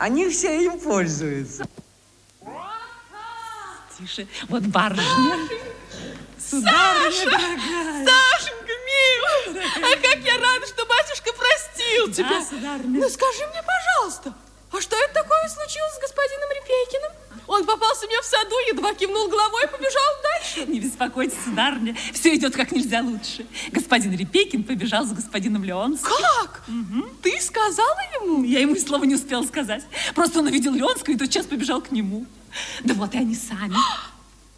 Они все им пользуются. Тише, вот барышня. Сударыня дорогая. Сашенька, милый, а как я рада, что батюшка простил тебя. Да, сударыня. Ну скажи мне, пожалуйста, а что это такое случилось с господином Репейкиным? Он попался мне в саду, едва кивнул головой и побежал дальше. Не беспокойтесь, сударыня, все идет как нельзя лучше. Господин Репейкин побежал за господином Леонским. Как? Ты сказала ему? Я ему и слова не успела сказать. Просто он увидел Леонского и тотчас побежал к нему. Да вот и они сами.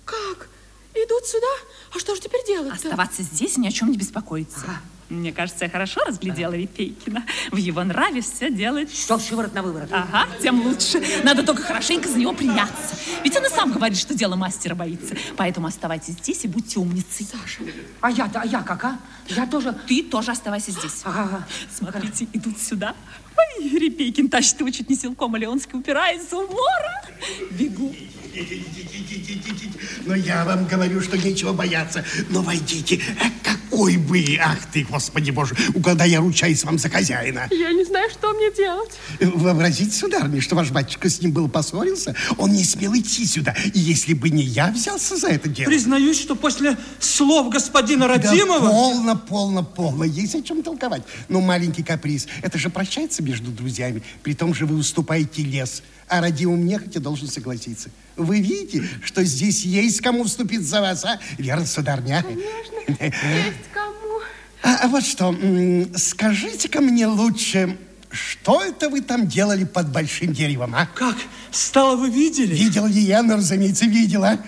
Как? Идут сюда? А что же теперь делать Оставаться здесь и ни о чем не беспокоиться. Мне кажется, я хорошо разглядела Репейкина. В его нраве все делает... Что шиворот на выворот. Ага, тем лучше. Надо только хорошенько за него приняться. Ведь он и сам говорит, что дело мастера боится. Поэтому оставайтесь здесь и будьте умницей. Саша. А я-то, а я как, а? Я тоже... Ты тоже оставайся здесь. Ага, ага. Смотрите, идут сюда. Ой, Репейкин тащит его чуть не силком, а Леонский упирается в умора. Бегу. Но я вам говорю, что нечего бояться. Но войдите. А какой вы, ах ты, господи боже, когда я ручаюсь вам за хозяина. Я не знаю, что мне делать. Вообразите, сударыня, что ваш батюшка с ним был поссорился, он не смел идти сюда. И если бы не я взялся за это дело... Признаюсь, что после слов господина Родимова... Да полно, полно, полно. Есть о чем толковать. Но маленький каприз, это же прощается между друзьями. При том же вы уступаете лес. А Родимом нехотя должен согласиться. Вы видите, что здесь есть кому вступить за вас, а? Верно, сударня? Конечно, есть кому. А, а вот что, скажите-ка мне лучше, что это вы там делали под большим деревом, а? Как? Стало вы видели? Видел ли я? Ну, разумеется, видела.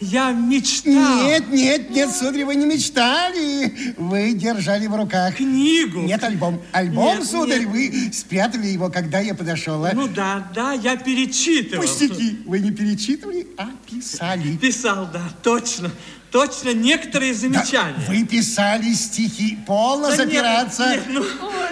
Я мечтал. Нет, нет, нет, сударь, вы не мечтали. Вы держали в руках. Книгу. Нет, альбом. Альбом, Нет, сударь, нет. вы спрятали его, когда я подошел. а? Ну да, да, я перечитывал. Пустяки. Вы не перечитывали, а писали. Писал, да, точно. Точно некоторые Да, замечания. вы писали стихи. Полно Да нет, запираться. нет, ну,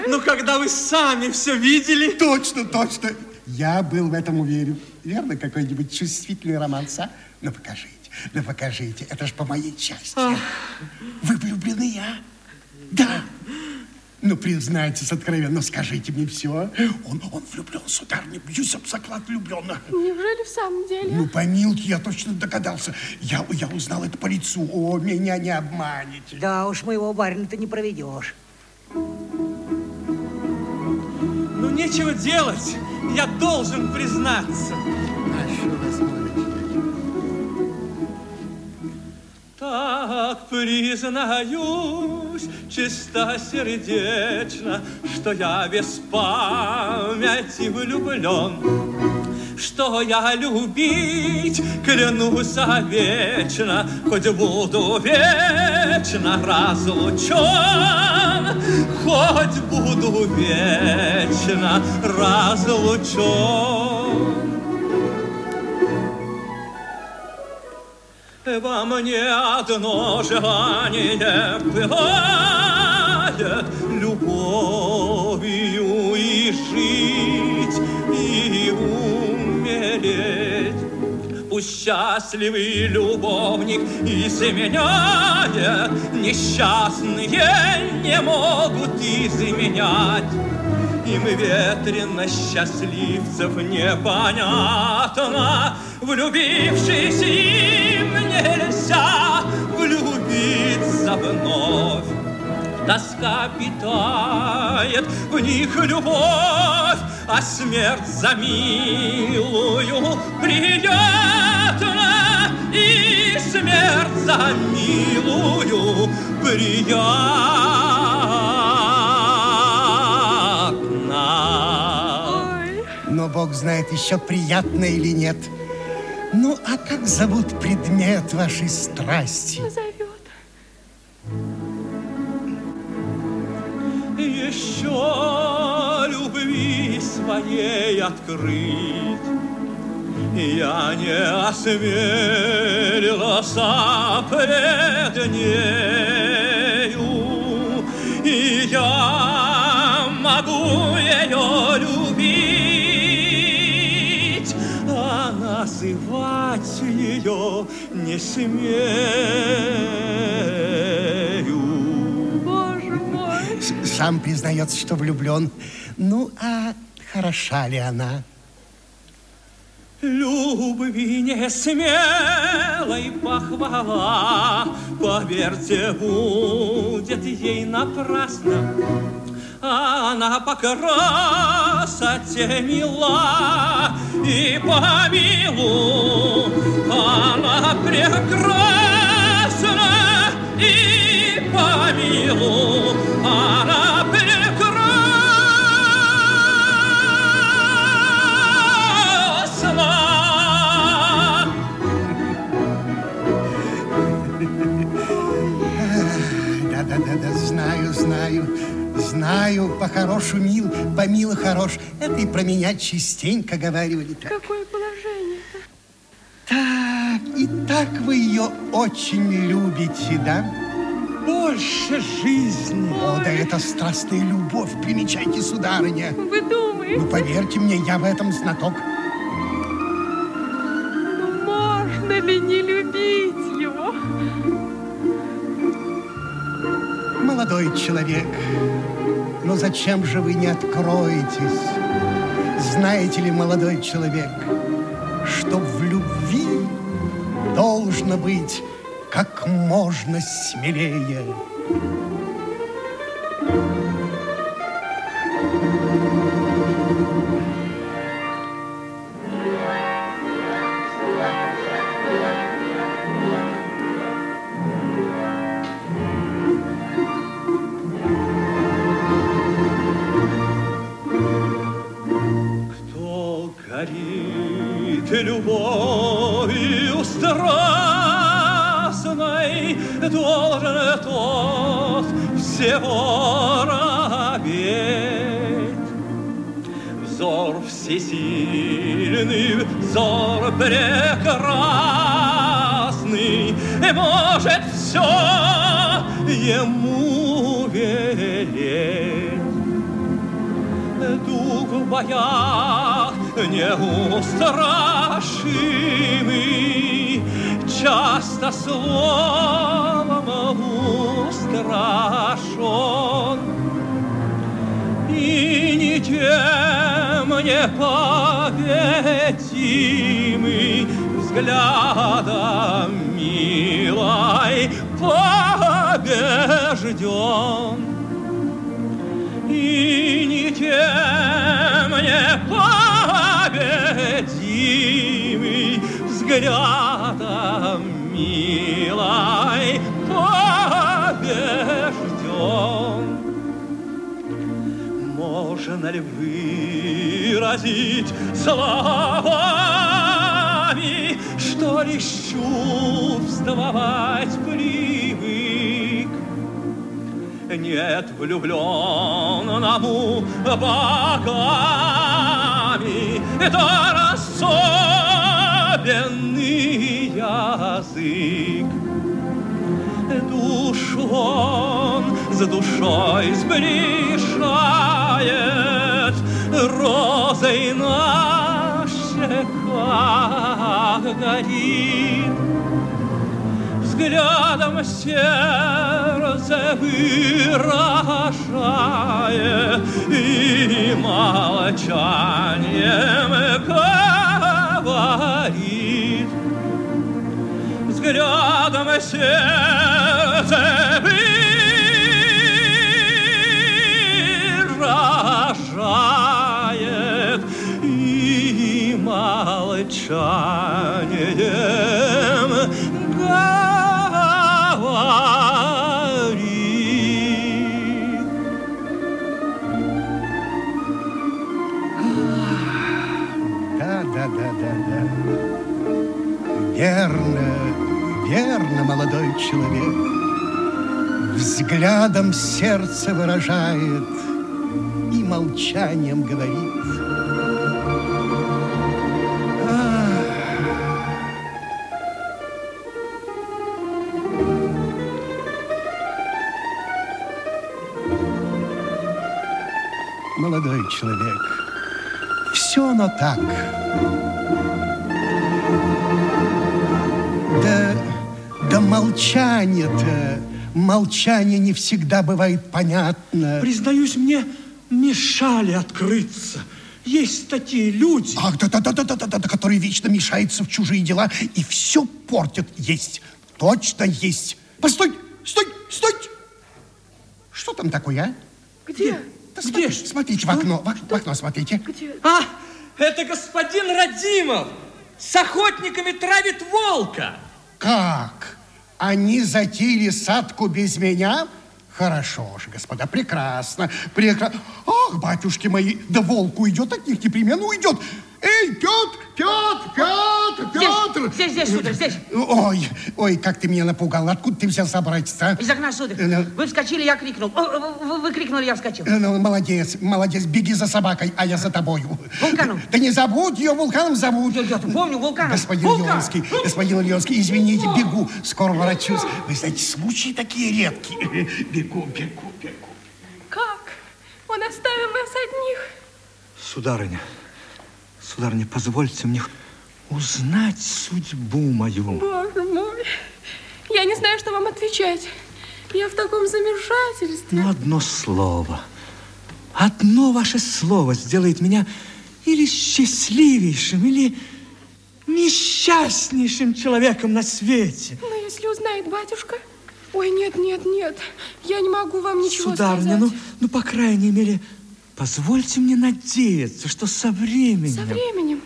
ну, когда вы сами все видели. Точно, точно. Я был в этом уверен. Верно, какой-нибудь чувствительный романс, а? Ну, покажите, ну, покажите. Это ж по моей части. Вы влюблены, а? Да. Ну, признайтесь откровенно, скажите мне все. Он, он влюблен, сударыня, бьюсь об заклад влюблен. Неужели в самом деле? Ну, помилки, я точно догадался. Я, я узнал это по лицу. О, меня не обманете. Да уж, моего барина-то не проведешь. Ну, нечего делать. Я должен признаться. Так признаюсь чистосердечно, Что я без памяти влюблен, Что я любить клянусь вечно, Хоть буду вечно разлучен, Хоть буду вечно разлучен. Во мне одно желание пылает любовью и жить, и умереть. Пусть счастливый любовник изменяет, Несчастные не могут изменять. Им ветрено счастливцев непонятно, Влюбившись им нельзя влюбиться вновь. Тоска питает в них любовь, А смерть за милую приятна, И смерть за милую приятна. Ой, Но Бог знает, еще приятно или нет. Ну, а как зовут предмет вашей страсти? позовет. еще любви своей открыть. Я не осмелился пред нею, и я не смею. Боже мой. Сам признается, что влюблен. Ну, а хороша ли она? Любви не смелой похвала, Поверьте, будет ей напрасно. Она по красоте мила и по милу она прекрасна. И по милу она знаю, по-хорошу мил, по-мило хорош. Это и про меня частенько говаривали. Так, Какое положение? так, и так вы ее очень любите, да? Больше жизни. О, да это страстная любовь, примечайте, сударыня. Вы думаете, Ну, поверьте мне, я в этом знаток. ну, можно ли не любить его? Молодой человек, но зачем же вы не откроетесь? Знаете ли, молодой человек, что в любви должно быть как можно смелее. Взор всесильный, взор прекрасный, Может все ему велеть. Дух в боях неустрашимый, Часто словом устрашен, И не победимый, Взглядом милой побежден. И никем не победимый взглядом Можно ли выразить словами, что лишь чувствовать привык? Нет влюбленному богами дар особенный язык. Душу он с душой сближает, Розой на щеках горит взглядом сердце выражает и молчанием говорит. Взглядом сердце выражает и молчанием говорит. Да, да, да, да, да. Верно, верно, молодой человек. Взглядом сердце выражает молчанием говорит. Молодой человек, все оно так. Да, да молчание-то, молчание не всегда бывает понятно. Признаюсь, мне мешали открыться. есть такие люди. Ах, да-да-да-да-да-да, которые вечно мешаются в чужие дела и все портят. Есть, точно есть. Постой, стой, стой! Что там такое, а? Где? Да Где смотри-? Смотрите в окно, в, в окно смотрите. А, это господин Радимов с охотниками травит волка. Как? Они затеяли садку без меня? Хорошо же, господа, прекрасно, прекрасно. Ах, батюшки мои, да волк уйдет от них, непременно уйдет. Эй, Петр, Петр, Петр, Петр. Здесь, здесь, сударь, здесь. Ой, ой, как ты меня напугал. Откуда ты взялся, братец, а? Из окна, сударь. Ну. Вы вскочили, я крикнул. Вы, вы- вы крикнули, я вскочил. Э, Ну, молодец, молодец, беги за собакой, а я за тобою. Вулканом. Да не забудь ее, вулканом зовут. Я, я помню, вулканом. Господин Вулкан! Леонский, господин Леонский, извините, бегу, скоро ворочусь. Вы знаете, случаи такие редкие. Бегу, бегу, бегу. Как? Он оставил нас одних. Сударыня, сударыня, позвольте мне узнать судьбу мою. Боже мой. Я не знаю, что вам отвечать. Я в таком замешательстве. Ну, одно слово. Одно ваше слово сделает меня или счастливейшим, или несчастнейшим человеком на свете. Но если узнает батюшка... Ой, нет, нет, нет. Я не могу вам ничего Сударыня, сказать. ну, ну, по крайней мере, позвольте мне надеяться, что со временем... Со временем,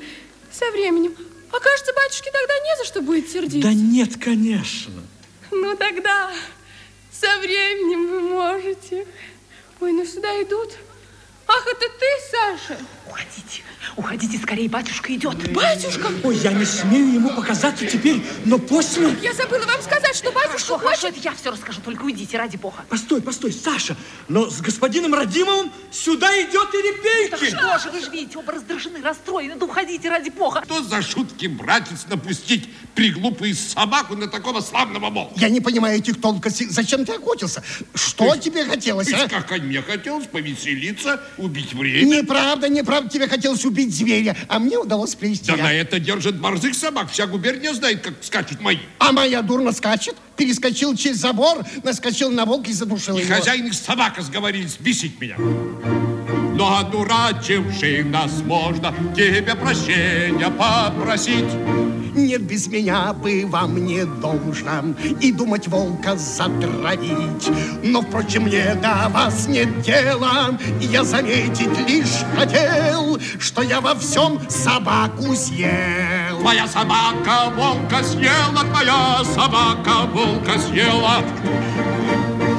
со временем. А кажется, батюшке тогда не за что будет сердиться. Да нет, конечно. Ну тогда со временем вы можете. Ой, ну сюда идут. Ах, это ты, Саша? Уходите, уходите скорее, батюшка идет. Батюшка, Ой, я не смею ему показаться теперь, но после... я забыла вам сказать, что батюшка Хорошо, хорошо, хочет... это я все расскажу, только уйдите, ради бога. Постой, постой, Саша, но с господином Радимовым сюда идет и Так Репейкин. что же, вы же видите, оба раздражены, расстроены, да уходите, ради бога. Что за шутки, братец, напустить приглупую собаку на такого славного волка? Я не понимаю этих тонкостей. Зачем ты охотился? Что тебе хотелось, Ведь а? как мне хотелось повеселиться, убить время. Неправда, неправда. Тебе хотелось убить зверя, а мне удалось привести. Да на это держат борзых собак. Вся губерния знает, как скачут мои. А моя дурно скачет, перескочил через забор, наскочил на волка и задушил И его. хозяин их собака сговорились бесить меня. Но одурачивший нас можно тебе прощения попросить. Нет, без меня бы вам не должно и думать волка затравить. Но, впрочем, мне до вас нет дела, я заметить лишь хотел, что я во всем собаку съел. Твоя собака волка съела, твоя собака волка съела.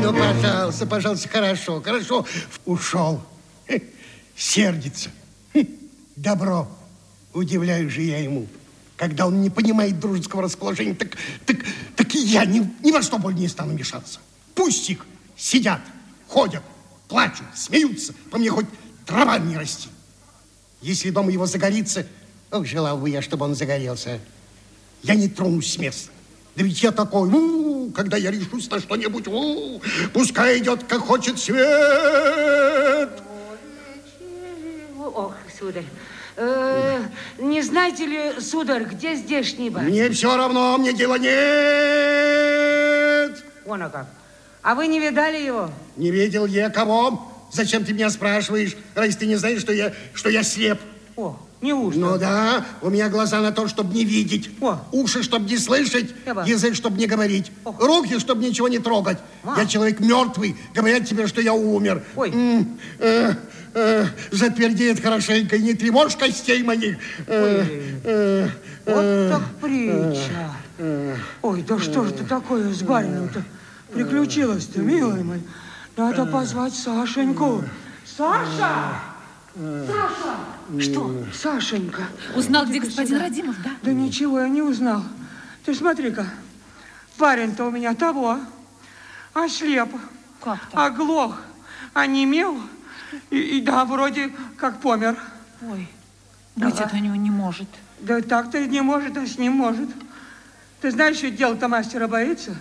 Ну, пожалуйста, пожалуйста, хорошо, хорошо. Ушел. Сердится. Хм, Добро. Удивляю же я ему. Когда он не понимает дружеского расположения, так, так, так и я ни, ни во что более не стану мешаться. Пусть их сидят, ходят, плачут, смеются. По мне хоть трава не расти. Если дом его загорится, ох, желал бы я, чтобы он загорелся. Я не тронусь с места. Да ведь я такой, у, когда я решусь на что-нибудь, у, пускай идет, как хочет свет. Ох, сударь. Э, не знаете ли, сударь, где здешний бар? Мне все равно, мне дела нет. Вон, а как. А вы не видали его? Не видел я кого. Зачем ты меня спрашиваешь, раз ты не знаешь, что я, что я слеп? О, неужто? Ну да, у меня глаза на то, чтобы не видеть. О. Уши, чтобы не слышать. Эва. Язык, чтобы не говорить. Ох. Руки, чтобы ничего не трогать. Ма. Я человек мертвый. Говорят тебе, что я умер. Ой. М, э, э, затвердеет хорошенько. И не тревожь костей моих. Э, э, Вот так притча. Ой, да что же это такое с барином-то приключилось-то, милый мой? Надо позвать Сашеньку. Саша! Саша! Что? Сашенька. Узнал, где господин Радимов, да? Да ничего я не узнал. Ты смотри-ка, парень-то у меня того, ослеп, Как так? оглох, онемел, и, и да, вроде как помер. Ой, быть Ага. это у него не может. Да так-то и не может, а с ним может. Ты знаешь, что дело-то мастера боится?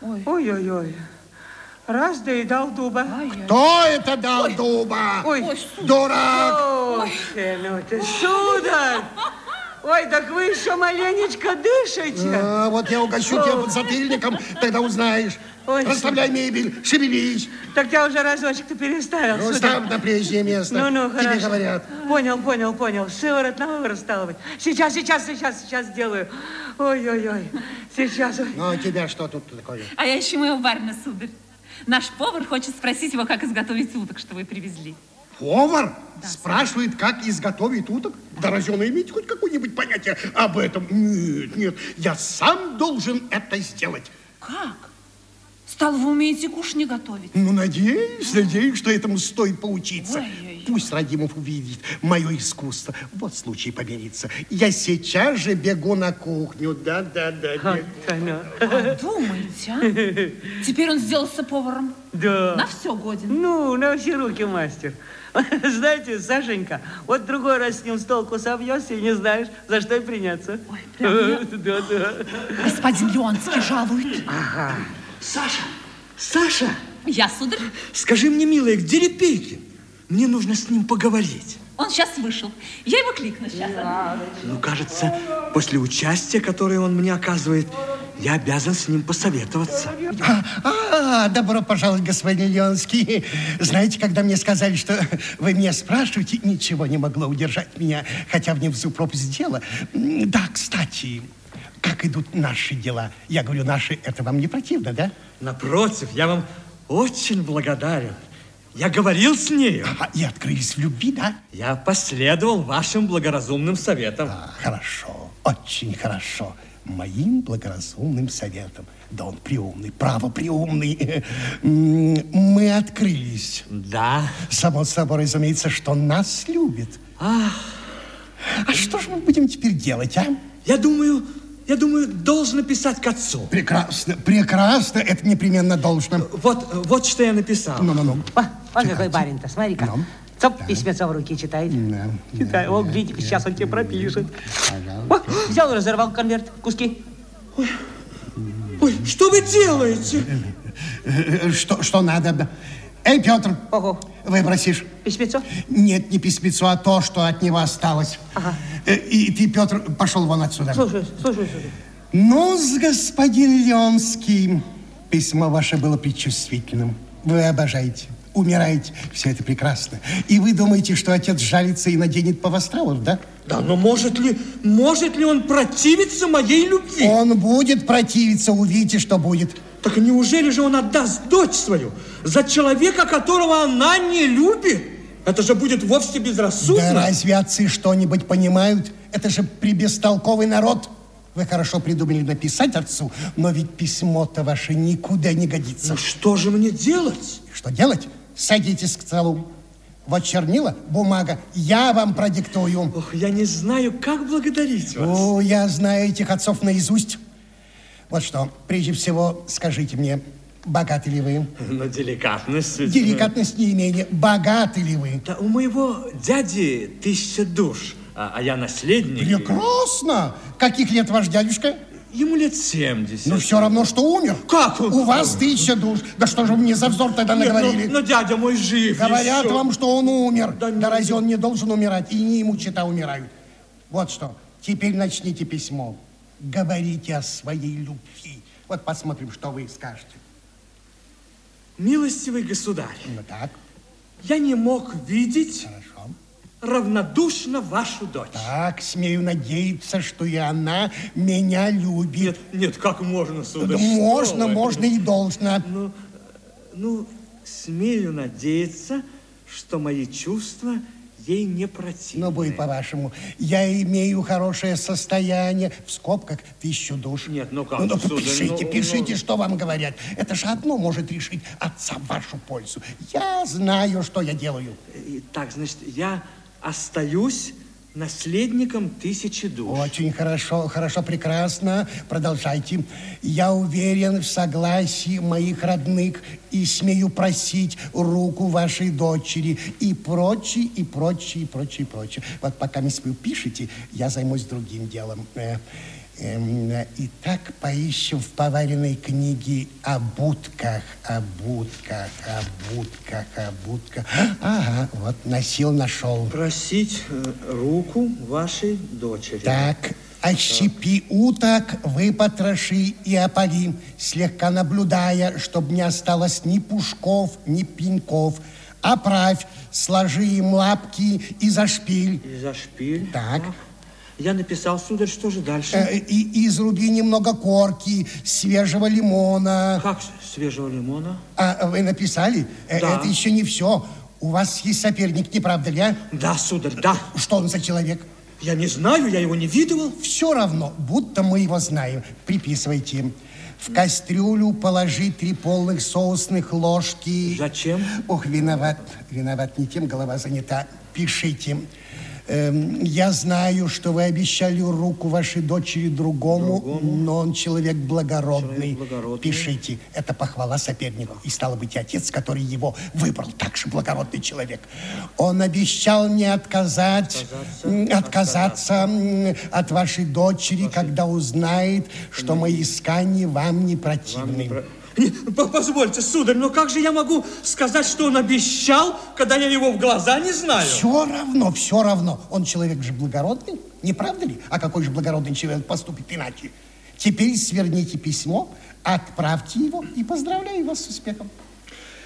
Ой. Ой-ой-ой. Раз да и дал дуба. Ай-яй. Кто это дал дуба? Ой, Ой, сударь. Дурак! Ой, ну ты, сударь! Ой, так вы еще маленечко дышите. А, вот я угощу тебя под затыльником, тогда узнаешь. Ой, Расставляй мебель, шевелись. Так я уже разочек-то переставил. Ну, сюда. ставь на прежнее место. Ну, ну, Тебе хорошо. говорят. Понял, понял, понял. Шиворот на выворот стало быть. Сейчас, сейчас, сейчас, сейчас сделаю. Ой-ой-ой. Сейчас. ой. Ну, а тебя что тут такое? А я ищу моего барина, сударь. Наш повар хочет спросить его, как изготовить уток, что вы привезли. Повар спрашивает, как изготовить уток? Да разве он имеет хоть какое-нибудь понятие об этом? Нет, нет, я сам должен это сделать. Как? Стало, вы умеете кушни готовить? Ну, надеюсь, надеюсь, что этому стоит поучиться. Ой-ой-ой. Пусть Радимов увидит мое искусство. Вот случай помириться. Я сейчас же бегу на кухню. Да, да, да. Думаете, а? Теперь он сделался поваром. Да. На все годен. Ну, на все руки мастер. Знаете, Сашенька, вот другой раз с ним с толку собьешься и не знаешь, за что и приняться. Ой, прям я- Да, да. Господин Леонский жалует. Саша, Саша, Я, сударь, скажи мне, милая, где Репейкин? Мне нужно с ним поговорить. он сейчас вышел. Я его кликну сейчас. Ну, кажется, после участия, которое он мне оказывает, я обязан с ним посоветоваться. А, добро пожаловать, господин Леонский. Знаете, когда мне сказали, что вы меня спрашиваете, ничего не могло удержать меня, хотя внизу пропасть дела. Да, кстати, как идут наши дела? Я говорю, наши, это вам не противно, да? Напротив, я вам очень благодарен. Я говорил с нею. А, и открылись в любви, да? Я последовал вашим благоразумным советам. А, хорошо, очень хорошо. Моим благоразумным советом. Да он приумный, право приумный. Мы открылись. Да. Само собой, разумеется, что нас любит. Ах, А что же мы будем теперь делать, а? я думаю, я думаю, должен писать к отцу. Прекрасно, прекрасно, это непременно должно. Вот, вот что я написал. Ну-ну-ну. О, он какой барин-то, смотри-ка. Ну, Цоп, письмецо в руки читает. Да, Читай, о, гляди, сейчас он тебе пропишет. О, взял и разорвал конверт, куски. Ой, что вы делаете? Что, что надо? Эй, Петр, Ого, выбросишь? письмецо? Нет, не письмецо, а то, что от него осталось. Э, И ты, Петр, пошел вон отсюда. Слушай, слушай, слушай. Ну, с господин Леонский, письмо ваше было предчувствительным. Вы обожаете, умираете. Все это прекрасно. И вы думаете, что отец жалится и наденет по вас траур, да? Да, но может ли, может ли он противиться моей любви? Он будет противиться, увидите, что будет. Так неужели же он отдаст дочь свою за человека, которого она не любит? Это же будет вовсе безрассудно. Да разве отцы что-нибудь понимают? Это же прибестолковый народ. Вы хорошо придумали написать отцу, но ведь письмо-то ваше никуда не годится. Ну что же мне делать? Что делать? Садитесь к столу. Вот чернила, бумага. Я вам продиктую. Ох, я не знаю, как благодарить вас. О, я знаю этих отцов наизусть. Вот что, прежде всего, скажите мне, богаты ли вы? Но деликатность... Деликатность не имение. Богаты ли вы? Да у моего дяди тысяча душ, а, а я наследник. Прекрасно. Каких лет ваш дядюшка? Ему лет 70. Ну, все равно, что умер. Как он? У вас тысяча душ. Да что же вы мне за вздор тогда Нет, наговорили? ну, но дядя мой жив Говорят еще. вам, что он умер. Да Да, разве он не должен умирать? И не ему чита умирают. Вот что. Теперь начните письмо. Говорите о своей любви. Вот посмотрим, что вы скажете. Милостивый государь, Ну так, я не мог видеть хорошо. Равнодушно вашу дочь. Так, смею надеяться, что и она меня любит. Нет, нет, как можно, сударь? Да что можно, вы? можно и должно. Ну, смею надеяться, что мои чувства ей не противны. Ну, будет по-вашему. Я имею хорошее состояние. В скобках тысячу душ. Нет, ну как, Ну, сударь, пишите, ну, пишите, ну. что вам говорят. Это же одно может решить отца в вашу пользу. Я знаю, что я делаю. И Так, значит, я остаюсь наследником тысячи душ. Очень хорошо, хорошо, прекрасно. Продолжайте. Я уверен в согласии моих родных и смею просить руку вашей дочери и прочее, и прочее, и прочее, и прочее. Вот пока вы пишете, я займусь другим делом. Эм, итак, поищем в поваренной книге о будках, о будках, о будках, о будках. Ага, вот, носил, нашел. Просить э, руку вашей дочери. Так, ощипи уток, выпотроши и опали, слегка наблюдая, чтобы не осталось ни пушков, ни пеньков. Оправь, сложи им лапки и зашпиль. И за шпиль. Так. Я написал, сударь, что же дальше? Э, И изруби немного корки, свежего лимона. Как свежего лимона? А вы написали? Э, Да. Это еще не все. У вас есть соперник, не правда ли, а? Да, сударь, да. Что он за человек? Я не знаю, я его не видывал. Все равно, будто мы его знаем. Приписывайте. В кастрюлю положи три полных соусных ложки. Зачем? Ох, виноват. Виноват не тем, голова занята. Пишите. Эм, я знаю, что вы обещали руку вашей дочери другому, но он человек благородный. Человек благородный. Пишите. Это похвала сопернику. И стало быть, отец, который его выбрал, также благородный человек. Он обещал не отказать, Отказаться, отказаться от вашей дочери, когда узнает, что мои искания вам не противны. Про- Не, по- Позвольте, сударь, но как же я могу сказать, что он обещал, когда я его в глаза не знаю? Все равно, все равно. Он человек же благородный, не правда ли? А какой же благородный человек поступит иначе? Теперь сверните письмо, отправьте его и поздравляю вас с успехом.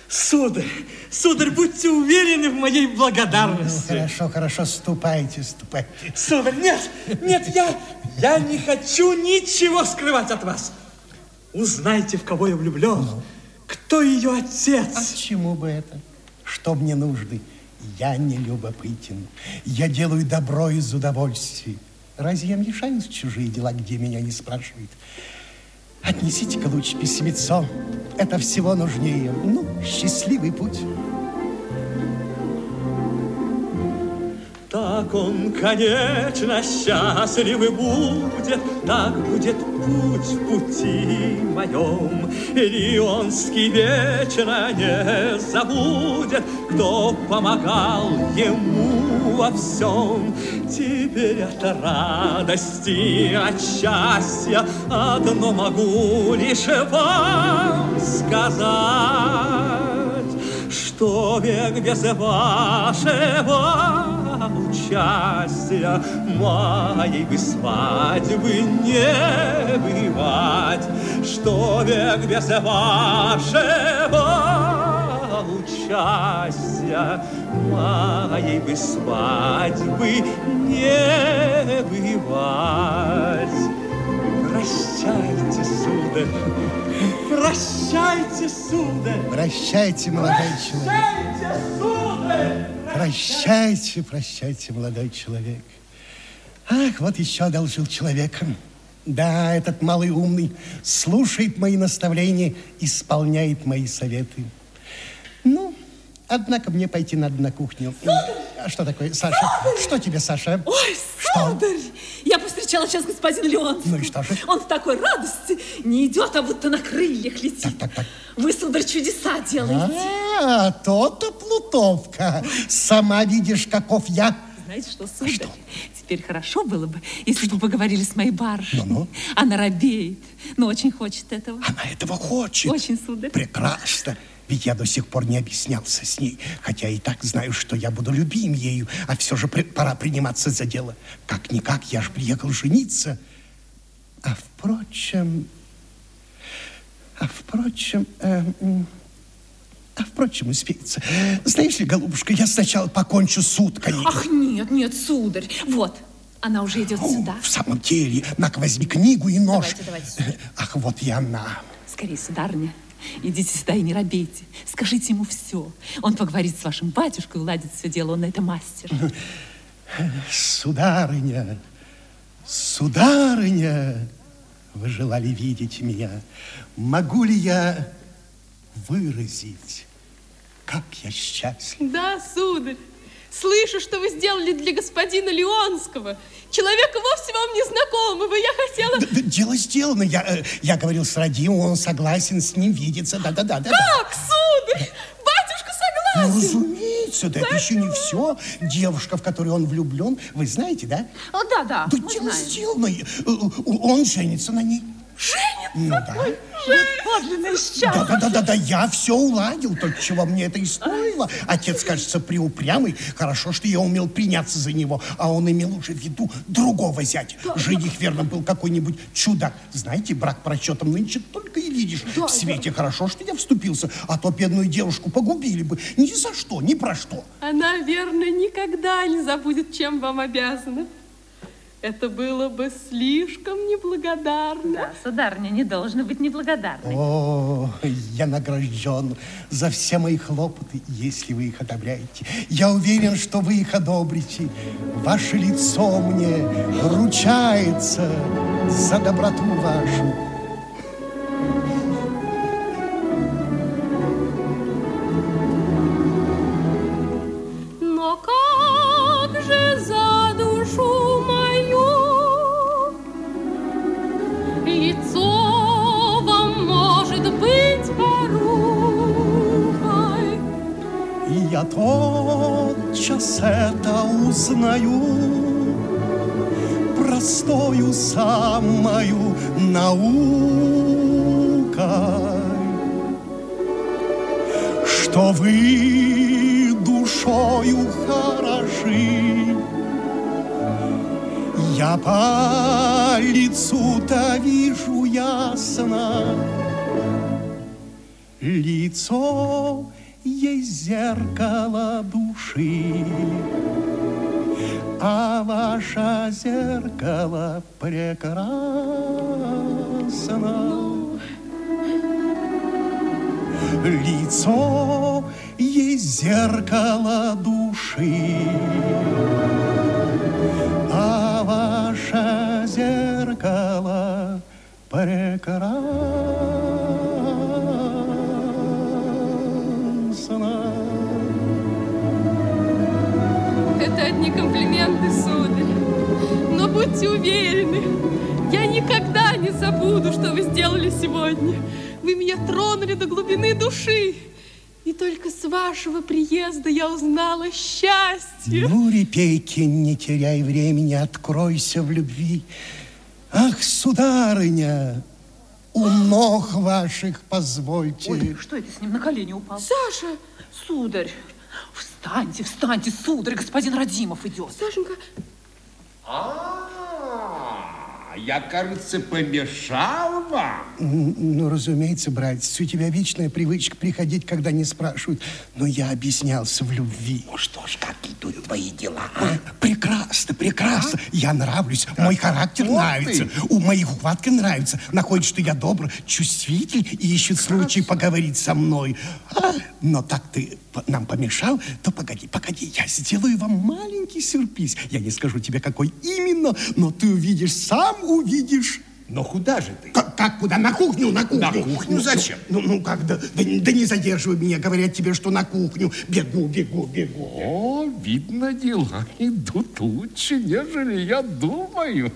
Сударь, сударь, будьте уверены в моей благодарности. Хорошо, хорошо, ступайте, ступайте. Сударь, нет, нет, я, я не хочу ничего скрывать от вас. Узнайте, в кого я влюблен, кто ее А отец. чему бы это? Что мне нужды? Я не любопытен. Я делаю добро из удовольствия. Разве я мешаюсь в чужие дела, где меня не спрашивают? Отнесите-ка лучше письмецо. Это всего нужнее. Ну, счастливый путь. Так он, конечно, счастлив будет, Так будет путь в пути моем. Леонский вечно не забудет, Кто помогал ему во всем. Теперь от радости, от счастья Одно могу лишь вам сказать, что век без вашего участия моей бы свадьбы не бывать, что век без вашего участия моей бы свадьбы не бывать. Прощайте, сударь, прощайте, сударь. Прощайте, человек. Прощайте, сударь! Прощайте, прощайте, молодой человек. Ах, вот еще одолжил человека. Да, этот малый умный слушает мои наставления, исполняет мои советы. Ну, однако мне пойти надо на кухню. А что такое, Саша? Что тебе, Саша? Ой, Что? сударь! Я повстречала сейчас господина Леонского. Ну и что же? Он в такой радости не идет, а будто на крыльях летит. Так, так, так. Вы, сударь, чудеса делаете. А, то-то плутовка. Сама видишь, каков я. Знаете что, сударь, теперь хорошо было бы, если бы поговорили с моей барышней. Ну-ну. Она робеет, но очень хочет этого. Она этого хочет. Очень, сударь. Прекрасно. Ведь я до сих пор не объяснялся с ней, хотя и так знаю, что я буду любим ею, а все же при- пора приниматься за дело. Как-никак, я же приехал жениться. А впрочем... А впрочем... э, а впрочем, успеется. Знаешь ли, голубушка, я сначала покончу с уткой. Ах, нет, нет, сударь. Вот, она уже идет О, сюда. В самом деле, на возьми книгу и нож. Давайте, давайте. Ах, вот и она. Скорее, сударыня, идите сюда и не робейте. Скажите ему все. Он поговорит с вашим батюшкой, уладит все дело, он на это мастер. Сударыня, сударыня, вы желали видеть меня. Могу ли я выразить, как я счастлив? Да, сударь. Слышу, что вы сделали для господина Леонского. Человека вовсе вам не знакомого. Я хотела... Д- д- Дело сделано. Я, э, я говорил с Радимом, он согласен с ним видеться. Да-да-да. да. Как, сударь? Батюшка Ну, разумеется, да это еще не все. Девушка, в которую он влюблен, вы знаете, да? О, да, да, Да дело знаем. сделано. Э, э, Он женится на ней. Женится? Ну да. Вот подлинное счастье. Да, да, да, да, да, я все уладил, только чего мне это и стоило. Отец, кажется, приупрямый. Хорошо, что я умел приняться за него, а он имел уже в виду другого зятя. Жених, верно, был какой-нибудь чудак. Знаете, брак по расчетам нынче только и видишь. в свете хорошо, что я вступился, а то бедную девушку погубили бы. Ни за что, ни про что. Она, верно, никогда не забудет, чем вам обязана. Это было бы слишком неблагодарно. Да, сударыня, не должны быть неблагодарны. О, я награжден за все мои хлопоты, если вы их одобряете. Я уверен, что вы их одобрите. Ваше лицо мне ручается за доброту вашу. Но как лицо вам может быть порукой? И я тотчас это узнаю простою самою наукой, что вы душою хороши. Я по лицу-то вижу ясно, лицо есть зеркало души, а ваше зеркало прекрасно. Лицо есть зеркало души, прекрасно. Это одни комплименты, сударь. Но будьте уверены, я никогда не забуду, что вы сделали сегодня. Вы меня тронули до глубины души. И только с вашего приезда я узнала счастье. Ну, Репейкин, не теряй времени, откройся в любви. Ах, сударыня, у ног ваших позвольте. Ой, что это с ним на колени упал? Саша, Сударь, встаньте, встаньте, сударь, господин Радимов идет. Сашенька, А, я, кажется, помешал вам. Ну, разумеется, братец, у тебя вечная привычка приходить, когда не спрашивают. Но я объяснялся в любви. Ну что ж, как идут твои дела? А, Прекрасно, прекрасно. Я нравлюсь, мой характер вот нравится. ты. У моих ухватка нравится. Находит, что я добр, чувствитель и ищет случай поговорить со мной. А, но так ты нам помешал, то погоди, погоди, я сделаю вам маленький сюрприз. Я не скажу тебе, какой именно, но ты увидишь, сам увидишь. Но куда же ты? Как, как куда? На кухню, на кухню. На кухню? Ну, Зачем? Ну, ну как, да, да, не- да не задерживай меня, говорят тебе, что на кухню. Бегу, бегу, бегу. О, видно, дела идут лучше, нежели я думаю.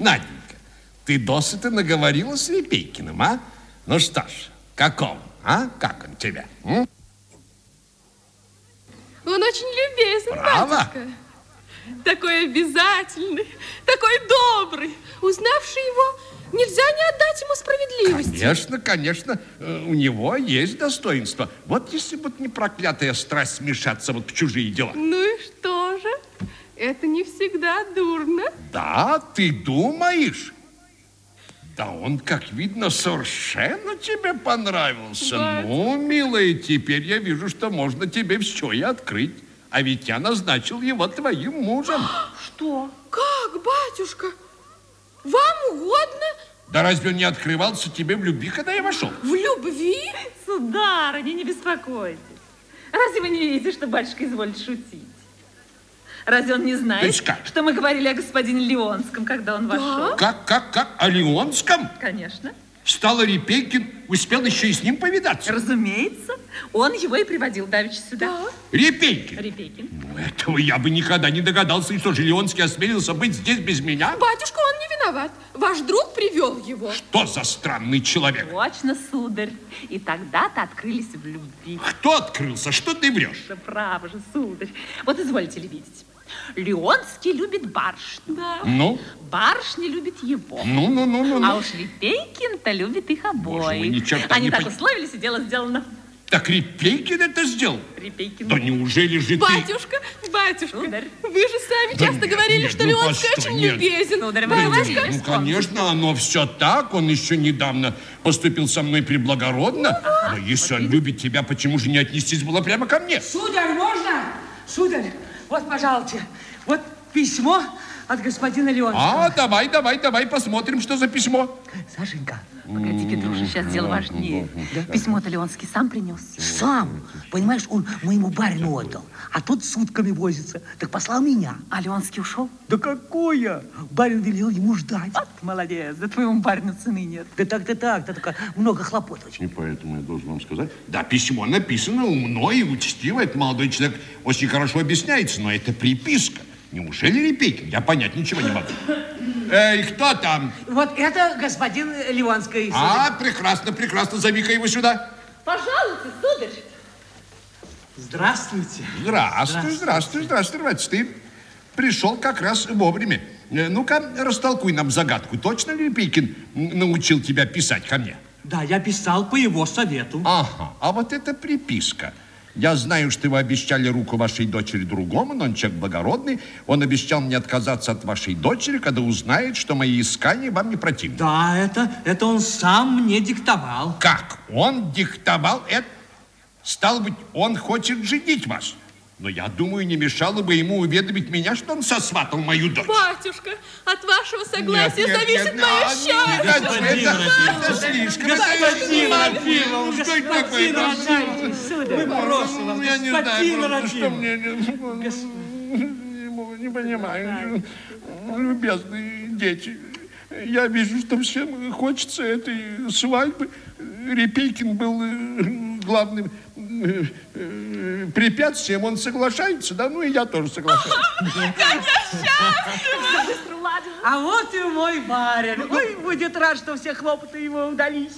Наденька, ты досыта наговорила с Лепейкиным, а? Ну что ж, как он, а? Как он тебя? м? Он очень любезен, Право? батюшка. Такой обязательный, такой добрый. Узнавший его, нельзя не отдать ему справедливости. Конечно, конечно, э, у него есть достоинство. Вот если бы не проклятая страсть смешаться вот в чужие дела. Ну и что же? Это не всегда дурно. Да, ты думаешь? Да он, как видно, совершенно тебе понравился. Батюшка. Ну, милая, теперь я вижу, что можно тебе все и открыть. А ведь я назначил его твоим мужем. Что? Как, батюшка? Вам угодно Да разве он не открывался тебе в любви, когда я вошел? в любви? Сударыня, не беспокойтесь. Разве вы не видите, что батюшка изволит шутить? Разве он не знает, что мы говорили о господине Леонском, когда он вошел? Как, как, как? О Леонском? Конечно. Стало Репейкин, успел еще и с ним повидаться. Разумеется, он его и приводил давеча сюда. Репейкин. Репейкин. Ну, этого я бы никогда не догадался, и что же Леонский осмелился быть здесь без меня. Батюшка, он не виноват. Ваш друг привел его. Что за странный человек? Точно, сударь. И тогда-то открылись в любви. Кто открылся? Что ты врешь? Да право же, сударь. Вот извольте ли видеть. Леонский любит барышню. Да. Ну? Барышня любит его. Ну, ну, ну, ну. А ну. уж Лепейкин-то любит их обоих. мой, ни черта Они не так пон- условились, и дело сделано. Так Репейкин это сделал? Репейкин. Да неужели же ты... Батюшка, батюшка, Сударь. вы же сами Да часто нет, говорили, нет, что ну Леонский постой, очень нет. любезен. Сударь, Да, Батюшка, знаете, Ну, конечно, оно все так. Он еще недавно поступил со мной преблагородно. Но если он любит тебя, почему же не отнестись было прямо ко мне? Сударь, можно? Сударь, вот, пожалуйте, вот письмо от господина Леонского. А, давай, давай, давай посмотрим, что за письмо. Сашенька, Погоди, Петруша, сейчас дело важнее. Письмо-то Леонский сам принес. Сам, понимаешь, он моему барину отдал, а тот сутками возится. Так послал меня. А Леонский ушел? Да какое? Барин велел ему ждать. Вот молодец, да твоему барину цены нет. Да так-то так, да только много хлопот очень. И поэтому я должен вам сказать. Да, письмо написано умно и учтиво. Этот молодой человек очень хорошо объясняется, но это приписка. Неужели Репейкин? Я понять ничего не могу. Эй, кто там? вот это господин Леонский. А, прекрасно, прекрасно. Зови-ка его сюда. Пожалуйста, сударь. Здравствуйте. Здравствуй, здравствуй, здравствуй, Рвать. Ты пришел как раз вовремя. Э, Ну-ка, растолкуй нам загадку. Точно ли м, научил тебя писать ко мне? Да, я писал по его совету. Ага, а вот это приписка. Я знаю, что вы обещали руку вашей дочери другому, но он человек благородный. Он обещал мне отказаться от вашей дочери, когда узнает, что мои искания вам не противны. Да, это, это он сам мне диктовал. Как? Он диктовал это? Стал быть, он хочет женить вас. Но я думаю, не мешало бы ему уведомить меня, что он сосватал мою дочь. Батюшка, от вашего согласия Нет, нет, зависит нет, мое а, счастье. нет, это, это слишком. Господин это- Рафимов, господин Рафимов, мы просим вас, Ну, я не господин знаю, просто, что Рафимов. мне... Не, не понимаю. Любезные дети, я вижу, что всем хочется этой свадьбы. Репейкин был э, главным препятствием. Он соглашается, да? Ну и я тоже соглашаюсь. А вот и мой барин. Ой, будет рад, что все хлопоты его удались.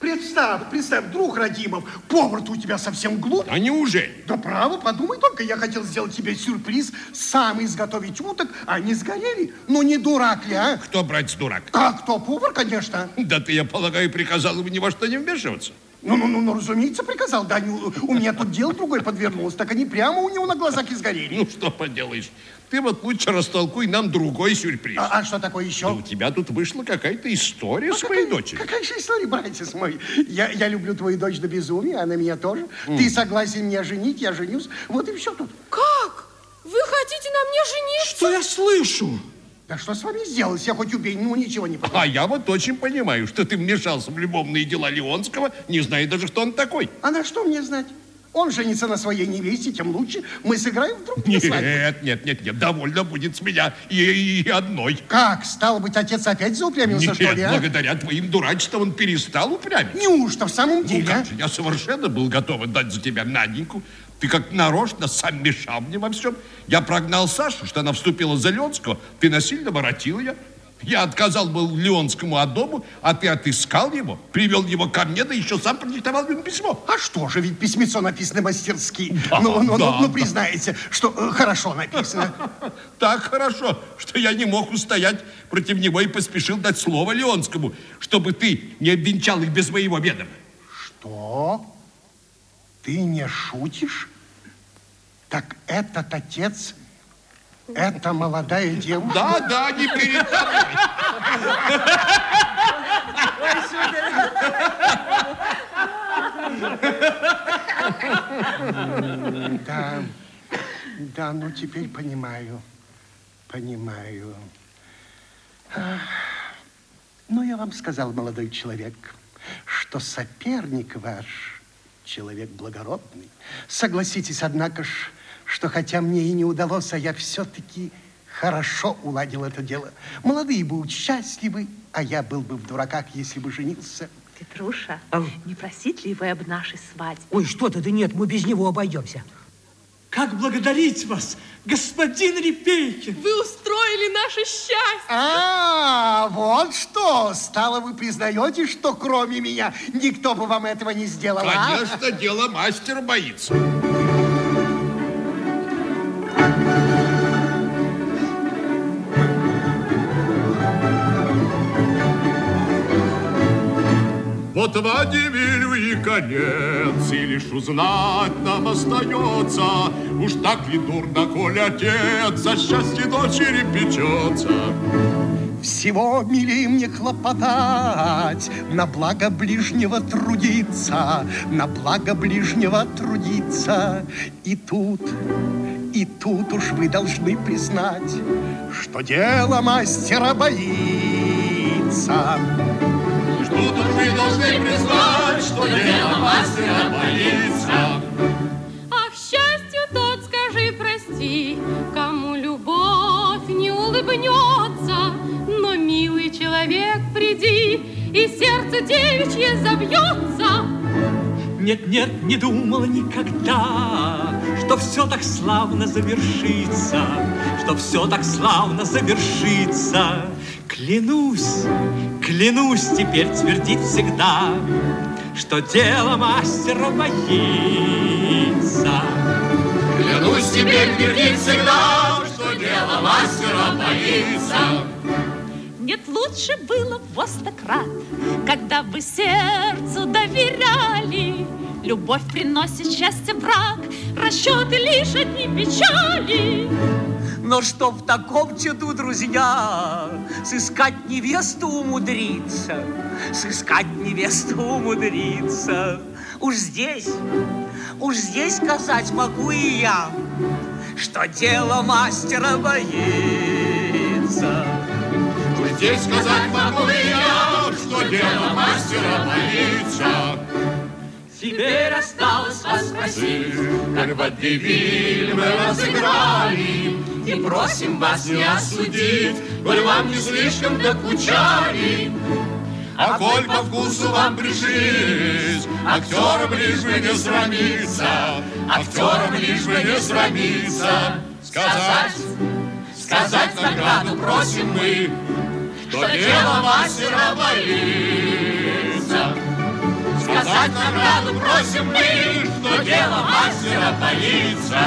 Представь, представь, друг Радимов, повар-то у тебя совсем глуп. А неужели? Да право, подумай только, я хотел сделать тебе сюрприз, сам изготовить уток, а они сгорели. Ну не дурак ли, а? Кто, братец, дурак? А кто, повар, конечно. Да ты, я полагаю, приказал ему ни во что не вмешиваться. Ну, ну, ну, ну, разумеется, приказал. Да, не у меня тут дело другое подвернулось, так они прямо у него на глазах и сгорели. Ну, что поделаешь. Ты вот лучше растолкуй нам другой сюрприз. А, а что такое еще? Да у тебя тут вышла какая-то история с Ну, моей какая- дочерью. Какая же история, братец мой? Я, я люблю твою дочь до безумия, она меня тоже. Ты согласен меня женить, я женюсь. Вот и все тут. Как? Вы хотите на мне жениться? Что я слышу? Да что с вами сделалось? Я хоть убей, ну ничего не понимаю. А я вот очень понимаю, что ты вмешался в любовные дела Леонского, не зная даже, кто он такой. А на что мне знать? Он женится на своей невесте, тем лучше. Мы сыграем вдруг на свадьбу. Нет, нет, нет, нет, довольно будет с меня и, и одной. Как? Стало быть, отец опять заупрямился, Нет, что ли, а? благодаря твоим дурачествам он перестал упрямить. Неужто в самом Ну деле, а? как же, я совершенно был готов отдать за тебя Наденьку. Ты как нарочно сам мешал мне во всем. Я прогнал Сашу, что она вступила за Леонского. Ты насильно воротил ее. Я отказал был Леонскому от дому, а ты отыскал его, привел его ко мне, да еще сам продиктовал ему письмо. А что же, ведь письмецо написано мастерски. Да, ну, ну, да, ну, ну, да. признайте, что э, хорошо написано. Так хорошо, что я не мог устоять против него и поспешил дать слово Леонскому, чтобы ты не обвенчал их без моего ведома. Что? Ты не шутишь? Так этот отец, эта молодая девушка... Да, да, не перед тобой. Да, да, ну теперь понимаю, понимаю. Ах, Ну, я вам сказал, молодой человек, что соперник ваш человек благородный. Согласитесь, однако ж, что хотя мне и не удалось, а я все-таки хорошо уладил это дело. Молодые будут счастливы, а я был бы в дураках, если бы женился. Петруша, Ау. не просить ли вы об нашей свадьбе? Ой, что-то да нет, мы без него обойдемся. Как благодарить вас, господин Репейкин. Вы устроили наше счастье. А, вот что. Стало вы признаете, что кроме меня никто бы вам этого не сделал, а? Конечно, дело мастера боится. Вот Владимиру и конец, и лишь узнать нам остается, уж так ли дурно, коль отец за счастье дочери печется. Всего милее мне хлопотать, на благо ближнего трудиться, на благо ближнего трудиться. И тут, и тут уж вы должны признать, что дело мастера боится. Тут уж вы должны признать, что дело мастера боится. А к счастью тот скажи прости, кому любовь не улыбнется. Но, милый человек, приди, и сердце девичье забьется. Нет, нет, не думала никогда, что все так славно завершится, что все так славно завершится. Клянусь, клянусь теперь твердить всегда, что дело мастера боится. Клянусь теперь твердить всегда, что дело мастера боится. Нет, лучше было во сто когда вы сердцу доверяли. Любовь приносит счастье брак, расчеты лишь одни печали. Но что в таком чаду, друзья, сыскать невесту умудриться, сыскать невесту умудриться. Уж здесь, уж здесь сказать могу и я, что дело мастера боится. Здесь сказать могу и я, что дело мастера боится. Теперь осталось вас спросить, Как водевиль мы разыграли, И просим вас не осудить, Коль вам не слишком докучали. А коль по вкусу вам пришлись, Актерам лишь бы не срамиться, Актерам лишь бы не срамиться. Сказать, сказать награду просим мы, Что дело мастера боится. Сказать награду просим мы, Что дело мастера боится.